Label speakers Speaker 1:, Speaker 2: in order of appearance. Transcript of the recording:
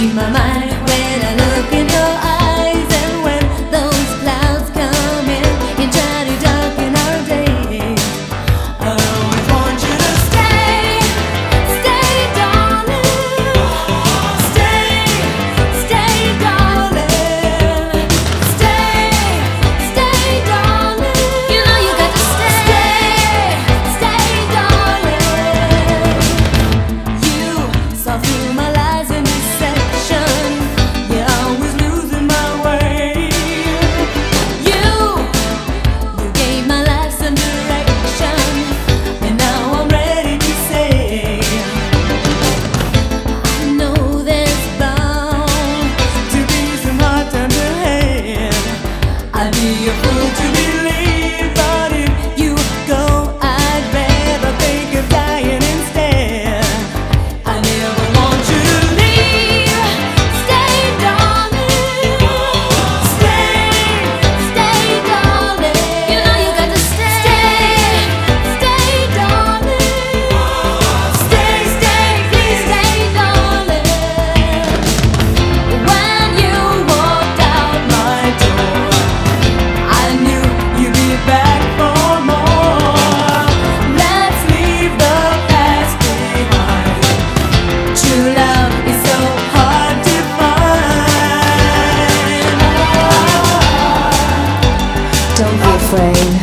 Speaker 1: I change my mind
Speaker 2: Afraid.